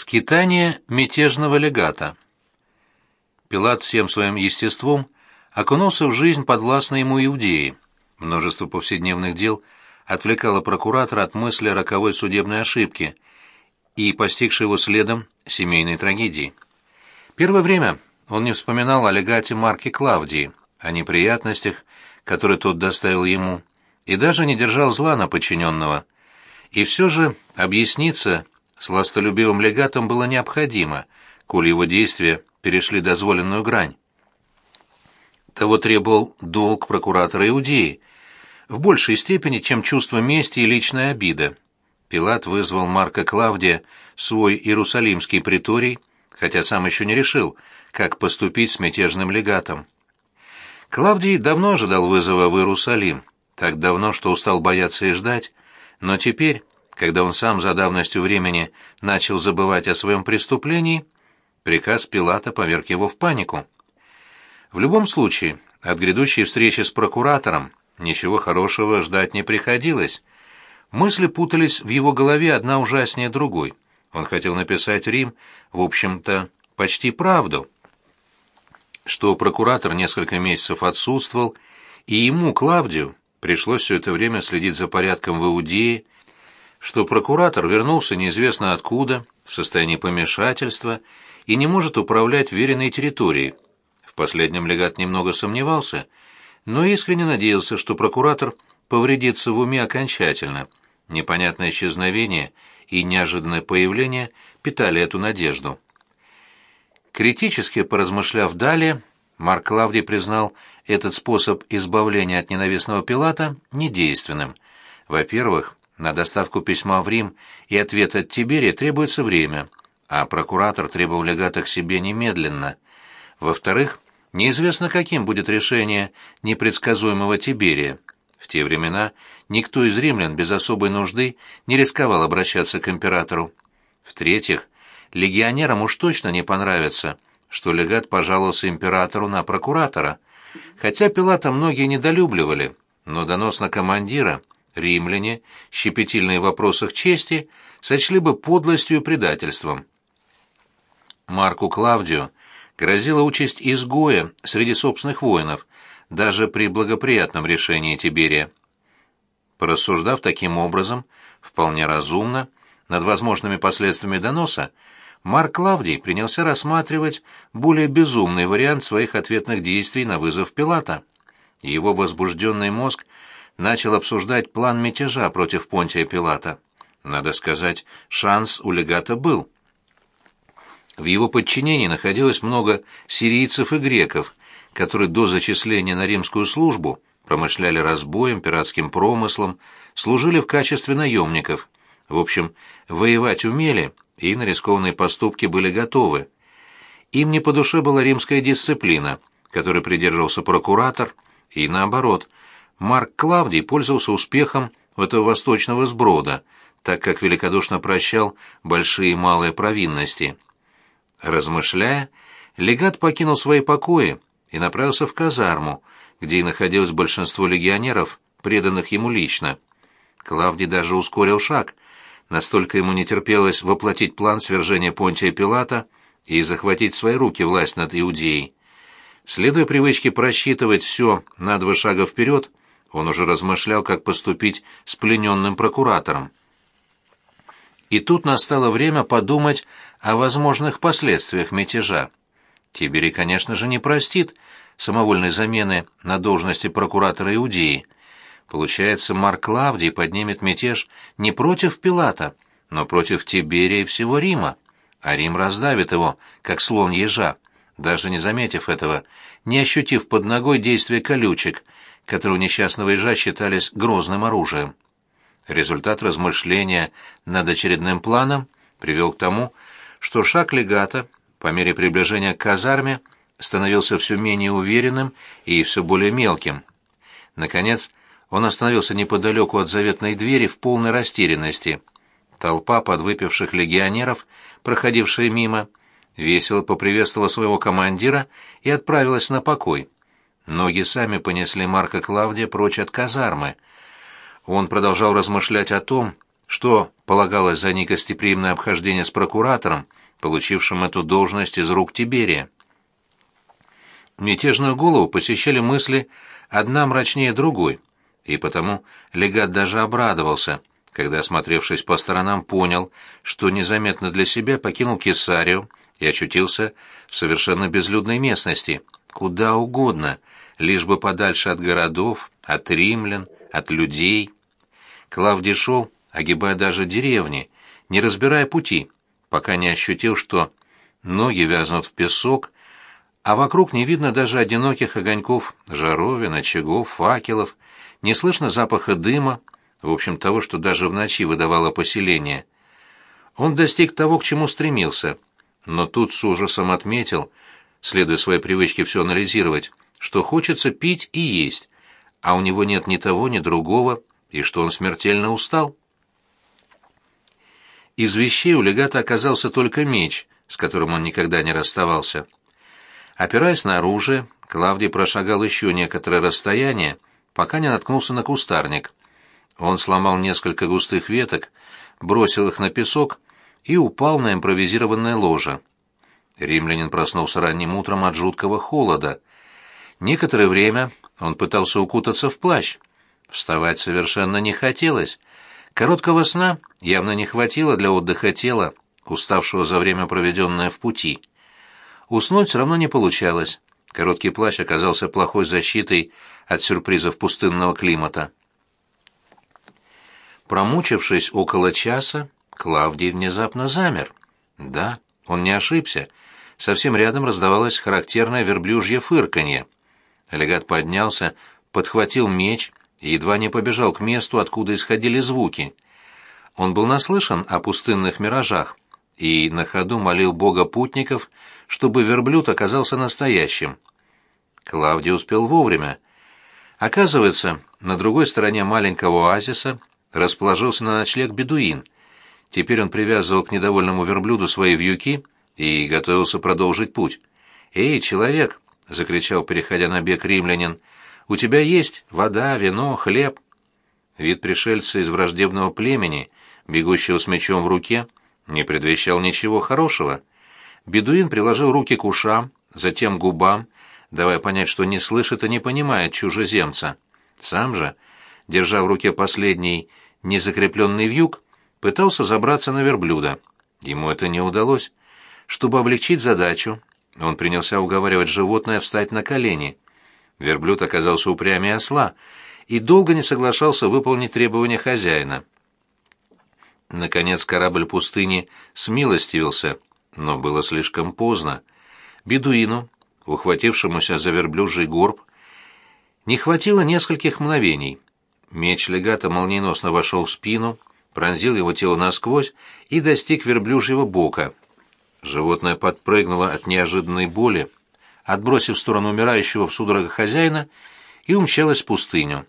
Скитание мятежного легата. Пилат всем своим естеством окунулся в жизнь подвластной ему Иудеи. Множество повседневных дел отвлекало прокуратора от мысли о роковой судебной ошибке и постигшей его следом семейной трагедии. Первое время он не вспоминал о легате Марке Клавдии, о неприятностях, которые тот доставил ему, и даже не держал зла на подчиненного. И все же объясниться Сластолюбивым легатом было необходимо, коль его действия перешли дозволенную грань. Того требовал долг прокуратора Иудеи, в большей степени, чем чувство мести и личная обида. Пилат вызвал Марка Клавдия свой иерусалимский приторий, хотя сам еще не решил, как поступить с мятежным легатом. Клавдий давно ожидал вызова в Иерусалим, так давно, что устал бояться и ждать, но теперь когда он сам за давностью времени начал забывать о своем преступлении, приказ Пилата поверг его в панику. В любом случае, от грядущей встречи с прокуратором ничего хорошего ждать не приходилось. Мысли путались в его голове одна ужаснее другой. Он хотел написать Рим, в общем-то, почти правду. Что прокуратор несколько месяцев отсутствовал, и ему, Клавдию, пришлось все это время следить за порядком в Иудее, что прокуратор вернулся неизвестно откуда, в состоянии помешательства, и не может управлять веренной территорией. В последнем легат немного сомневался, но искренне надеялся, что прокуратор повредится в уме окончательно. Непонятное исчезновение и неожиданное появление питали эту надежду. Критически поразмышляв далее, Марк Клавдий признал этот способ избавления от ненавистного Пилата недейственным. Во-первых, на доставку письма в Рим и ответ от Тиберия требуется время, а прокуратор требовал легата к себе немедленно. Во-вторых, неизвестно, каким будет решение непредсказуемого Тиберия. В те времена никто из римлян без особой нужды не рисковал обращаться к императору. В-третьих, легионерам уж точно не понравится, что легат пожаловался императору на прокуратора. Хотя Пилата многие недолюбливали, но донос на командира — римляне, щепетильные в вопросах чести, сочли бы подлостью и предательством. Марку Клавдию грозила участь изгоя среди собственных воинов, даже при благоприятном решении Тиберия. Порассуждав таким образом, вполне разумно, над возможными последствиями доноса, Марк Клавдий принялся рассматривать более безумный вариант своих ответных действий на вызов Пилата. Его возбужденный мозг начал обсуждать план мятежа против Понтия Пилата. Надо сказать, шанс у легата был. В его подчинении находилось много сирийцев и греков, которые до зачисления на римскую службу промышляли разбоем, пиратским промыслом, служили в качестве наемников. В общем, воевать умели и на рискованные поступки были готовы. Им не по душе была римская дисциплина, которой придерживался прокуратор, и наоборот – Марк Клавдий пользовался успехом у этого восточного сброда, так как великодушно прощал большие и малые провинности. Размышляя, легат покинул свои покои и направился в казарму, где и находилось большинство легионеров, преданных ему лично. Клавдий даже ускорил шаг, настолько ему не терпелось воплотить план свержения Понтия Пилата и захватить в свои руки власть над Иудеей. Следуя привычке просчитывать все на два шага вперед, он уже размышлял, как поступить с плененным прокуратором. И тут настало время подумать о возможных последствиях мятежа. Тибери, конечно же, не простит самовольной замены на должности прокуратора Иудеи. Получается, Марк Клавдий поднимет мятеж не против Пилата, но против Тиберия и всего Рима, а Рим раздавит его, как слон ежа, даже не заметив этого, не ощутив под ногой действия колючек — которые у несчастного ежа считались грозным оружием. Результат размышления над очередным планом привел к тому, что шаг легата, по мере приближения к казарме, становился все менее уверенным и все более мелким. Наконец, он остановился неподалеку от заветной двери в полной растерянности. Толпа подвыпивших легионеров, проходившая мимо, весело поприветствовала своего командира и отправилась на покой. Ноги сами понесли Марка Клавдия прочь от казармы. Он продолжал размышлять о том, что полагалось за негостеприимное обхождение с прокуратором, получившим эту должность из рук Тиберия. Мятежную голову посещали мысли одна мрачнее другой, и потому легат даже обрадовался, когда, осмотревшись по сторонам, понял, что незаметно для себя покинул Кесарию и очутился в совершенно безлюдной местности, куда угодно, лишь бы подальше от городов, от римлян, от людей. Клавдий шел, огибая даже деревни, не разбирая пути, пока не ощутил, что ноги вязнут в песок, а вокруг не видно даже одиноких огоньков жаровин, очагов, факелов, не слышно запаха дыма, в общем, того, что даже в ночи выдавало поселение. Он достиг того, к чему стремился, но тут с ужасом отметил, следуя своей привычке все анализировать, что хочется пить и есть, а у него нет ни того, ни другого, и что он смертельно устал. Из вещей у легата оказался только меч, с которым он никогда не расставался. Опираясь на оружие, Клавдий прошагал еще некоторое расстояние, пока не наткнулся на кустарник. Он сломал несколько густых веток, бросил их на песок и упал на импровизированное ложе. Римлянин проснулся ранним утром от жуткого холода. Некоторое время он пытался укутаться в плащ. Вставать совершенно не хотелось. Короткого сна явно не хватило для отдыха тела, уставшего за время, проведенное в пути. Уснуть все равно не получалось. Короткий плащ оказался плохой защитой от сюрпризов пустынного климата. Промучившись около часа, Клавдий внезапно замер. Да, он не ошибся. Совсем рядом раздавалось характерное верблюжье фырканье. Легат поднялся, подхватил меч и едва не побежал к месту, откуда исходили звуки. Он был наслышан о пустынных миражах и на ходу молил бога путников, чтобы верблюд оказался настоящим. Клавдий успел вовремя. Оказывается, на другой стороне маленького оазиса расположился на ночлег бедуин. Теперь он привязывал к недовольному верблюду свои вьюки и готовился продолжить путь. «Эй, человек!» — закричал, переходя на бег римлянин. «У тебя есть вода, вино, хлеб?» Вид пришельца из враждебного племени, бегущего с мечом в руке, не предвещал ничего хорошего. Бедуин приложил руки к ушам, затем к губам, давая понять, что не слышит и не понимает чужеземца. Сам же, держа в руке последний незакрепленный вьюг, пытался забраться на верблюда. Ему это не удалось. Чтобы облегчить задачу, он принялся уговаривать животное встать на колени. Верблюд оказался упрямее осла и долго не соглашался выполнить требования хозяина. Наконец корабль пустыни смилостивился, но было слишком поздно. Бедуину, ухватившемуся за верблюжий горб, не хватило нескольких мгновений. Меч легата молниеносно вошел в спину, пронзил его тело насквозь и достиг верблюжьего бока. Животное подпрыгнуло от неожиданной боли, отбросив в сторону умирающего в судорогах хозяина, и умчалось в пустыню.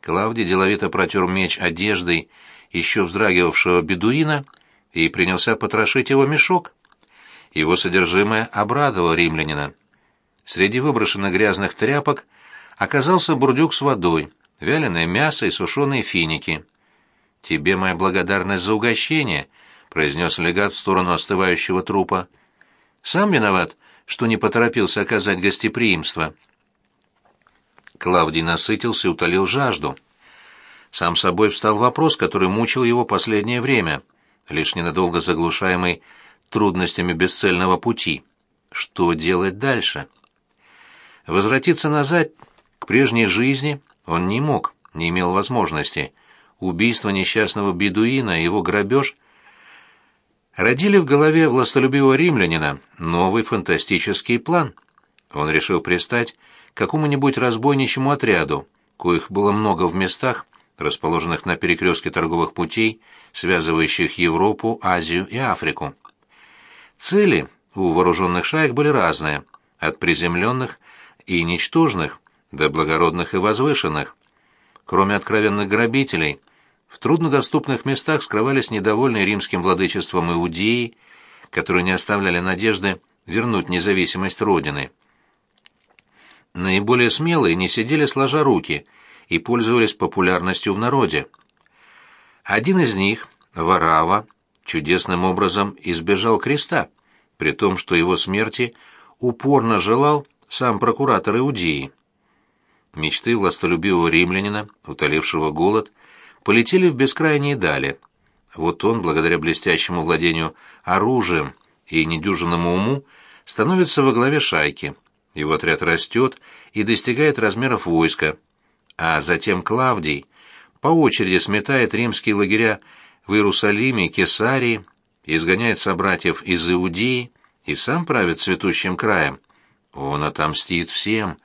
Клавдий деловито протер меч одеждой еще вздрагивавшего бедуина и принялся потрошить его мешок. Его содержимое обрадовало римлянина. Среди выброшенных грязных тряпок оказался бурдюк с водой, вяленое мясо и сушеные финики. «Тебе моя благодарность за угощение», — произнес легат в сторону остывающего трупа. «Сам виноват, что не поторопился оказать гостеприимство». Клавдий насытился и утолил жажду. Сам собой встал вопрос, который мучил его последнее время, лишь ненадолго заглушаемый трудностями бесцельного пути. Что делать дальше? Возвратиться назад к прежней жизни он не мог, не имел возможности. Убийство несчастного бедуина и его грабеж родили в голове властолюбивого римлянина новый фантастический план. Он решил пристать к какому-нибудь разбойничьему отряду, коих было много в местах, расположенных на перекрестке торговых путей, связывающих Европу, Азию и Африку. Цели у вооруженных шаек были разные, от приземленных и ничтожных до благородных и возвышенных. Кроме откровенных грабителей, в труднодоступных местах скрывались недовольные римским владычеством иудеи, которые не оставляли надежды вернуть независимость Родины. Наиболее смелые не сидели сложа руки и пользовались популярностью в народе. Один из них, Варава, чудесным образом избежал креста, при том, что его смерти упорно желал сам прокуратор Иудеи. Мечты властолюбивого римлянина, утолившего голод, полетели в бескрайние дали. Вот он, благодаря блестящему владению оружием и недюжинному уму, становится во главе шайки. Его отряд растет и достигает размеров войска. А затем Клавдий по очереди сметает римские лагеря в Иерусалиме Кесарии, изгоняет собратьев из Иудеи и сам правит цветущим краем. Он отомстит всем.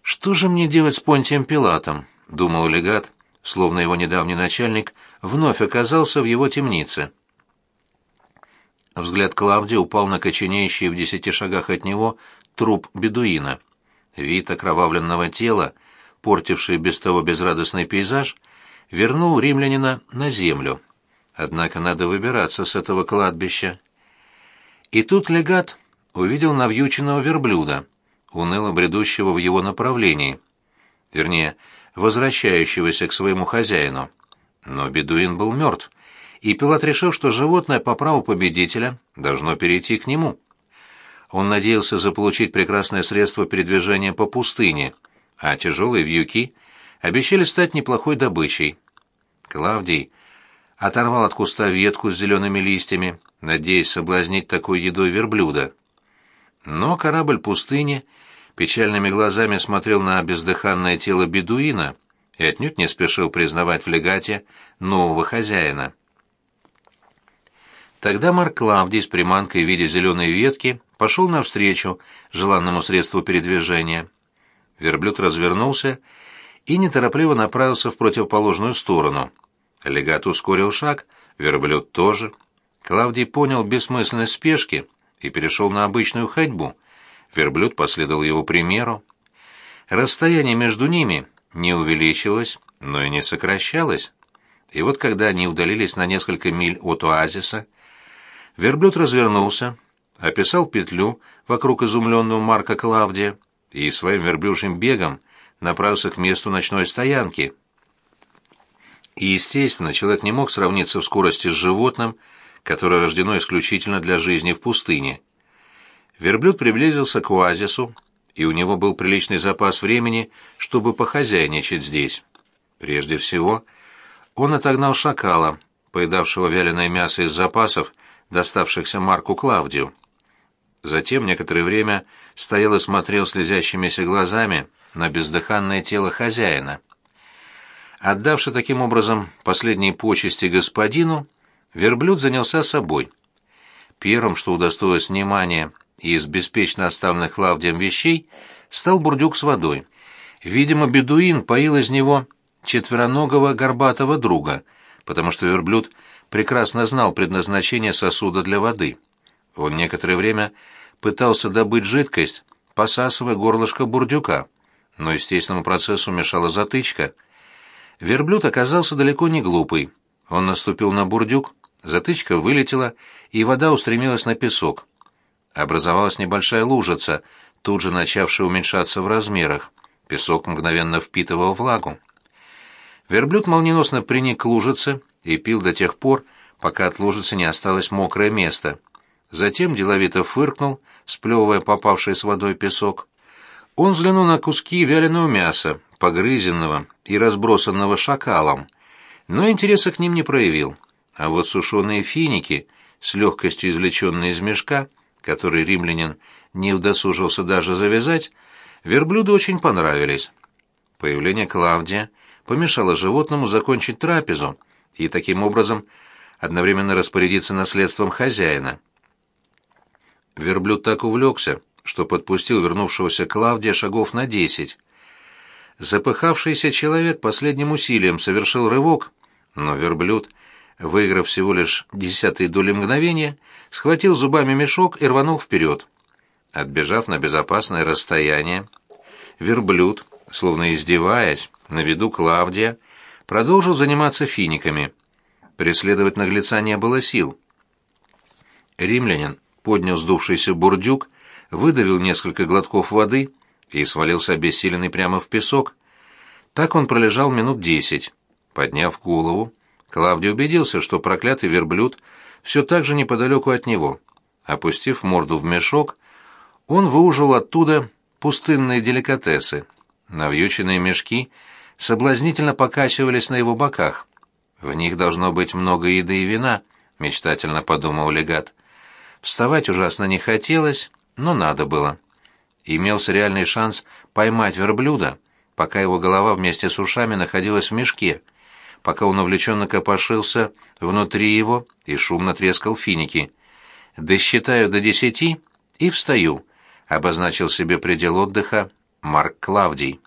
«Что же мне делать с Понтием Пилатом?» — думал легат, словно его недавний начальник вновь оказался в его темнице. Взгляд Клавдия упал на коченеющий в десяти шагах от него труп бедуина. Вид окровавленного тела, портивший без того безрадостный пейзаж, вернул римлянина на землю. Однако надо выбираться с этого кладбища. И тут легат увидел навьюченного верблюда, уныло бредущего в его направлении. Вернее, возвращающегося к своему хозяину. Но бедуин был мертв, и Пилат решил, что животное по праву победителя должно перейти к нему. Он надеялся заполучить прекрасное средство передвижения по пустыне, а тяжелые вьюки обещали стать неплохой добычей. Клавдий оторвал от куста ветку с зелеными листьями, надеясь соблазнить такой едой верблюда. Но корабль пустыни печальными глазами смотрел на бездыханное тело бедуина и отнюдь не спешил признавать в легате нового хозяина. Тогда Марк Клавдий с приманкой в виде зеленой ветки пошел навстречу желанному средству передвижения. Верблюд развернулся и неторопливо направился в противоположную сторону. Легат ускорил шаг, верблюд тоже. Клавдий понял бессмысленность спешки и перешел на обычную ходьбу. Верблюд последовал его примеру. Расстояние между ними не увеличилось, но и не сокращалось. И вот когда они удалились на несколько миль от оазиса, верблюд развернулся, описал петлю вокруг изумленного Марка Клавдия и своим верблюжьим бегом направился к месту ночной стоянки. И, естественно, человек не мог сравниться в скорости с животным, которое рождено исключительно для жизни в пустыне. Верблюд приблизился к оазису, и у него был приличный запас времени, чтобы похозяйничать здесь. Прежде всего, он отогнал шакала, поедавшего вяленое мясо из запасов, доставшихся Марку Клавдию. Затем некоторое время стоял и смотрел слезящимися глазами на бездыханное тело хозяина. Отдавши таким образом последние почести господину, верблюд занялся собой. Первым, что удостоилось внимания из беспечно оставленных Клавдием вещей, стал бурдюк с водой. Видимо, бедуин поил из него четвероногого горбатого друга, потому что верблюд прекрасно знал предназначение сосуда для воды. Он некоторое время пытался добыть жидкость, посасывая горлышко бурдюка, но естественному процессу мешала затычка. Верблюд оказался далеко не глупый. Он наступил на бурдюк, затычка вылетела, и вода устремилась на песок. Образовалась небольшая лужица, тут же начавшая уменьшаться в размерах. Песок мгновенно впитывал влагу. Верблюд молниеносно приник к лужице и пил до тех пор, пока от лужицы не осталось мокрое место. Затем деловито фыркнул, сплевывая попавший с водой песок. Он взглянул на куски вяленого мяса, погрызенного и разбросанного шакалом, но интереса к ним не проявил. А вот сушеные финики, с легкостью извлеченные из мешка, который римлянин не удосужился даже завязать, верблюду очень понравились. Появление Клавдия помешало животному закончить трапезу и таким образом одновременно распорядиться наследством хозяина. Верблюд так увлекся, что подпустил вернувшегося Клавдия шагов на десять. Запыхавшийся человек последним усилием совершил рывок, но верблюд, выиграв всего лишь десятые доли мгновения, схватил зубами мешок и рванул вперед. Отбежав на безопасное расстояние, верблюд, словно издеваясь, на виду Клавдия, продолжил заниматься финиками. Преследовать наглеца не было сил. Римлянин поднял сдувшийся бурдюк, выдавил несколько глотков воды и свалился обессиленный прямо в песок. Так он пролежал минут десять. Подняв голову, Клавдий убедился, что проклятый верблюд все так же неподалеку от него. Опустив морду в мешок, он выужил оттуда пустынные деликатесы. Навьюченные мешки соблазнительно покачивались на его боках. В них должно быть много еды и вина, мечтательно подумал легат. Вставать ужасно не хотелось, но надо было. Имелся реальный шанс поймать верблюда, пока его голова вместе с ушами находилась в мешке, пока он увлеченно копошился внутри его и шумно трескал финики. «Досчитаю до десяти и встаю», — обозначил себе предел отдыха Марк Клавдий.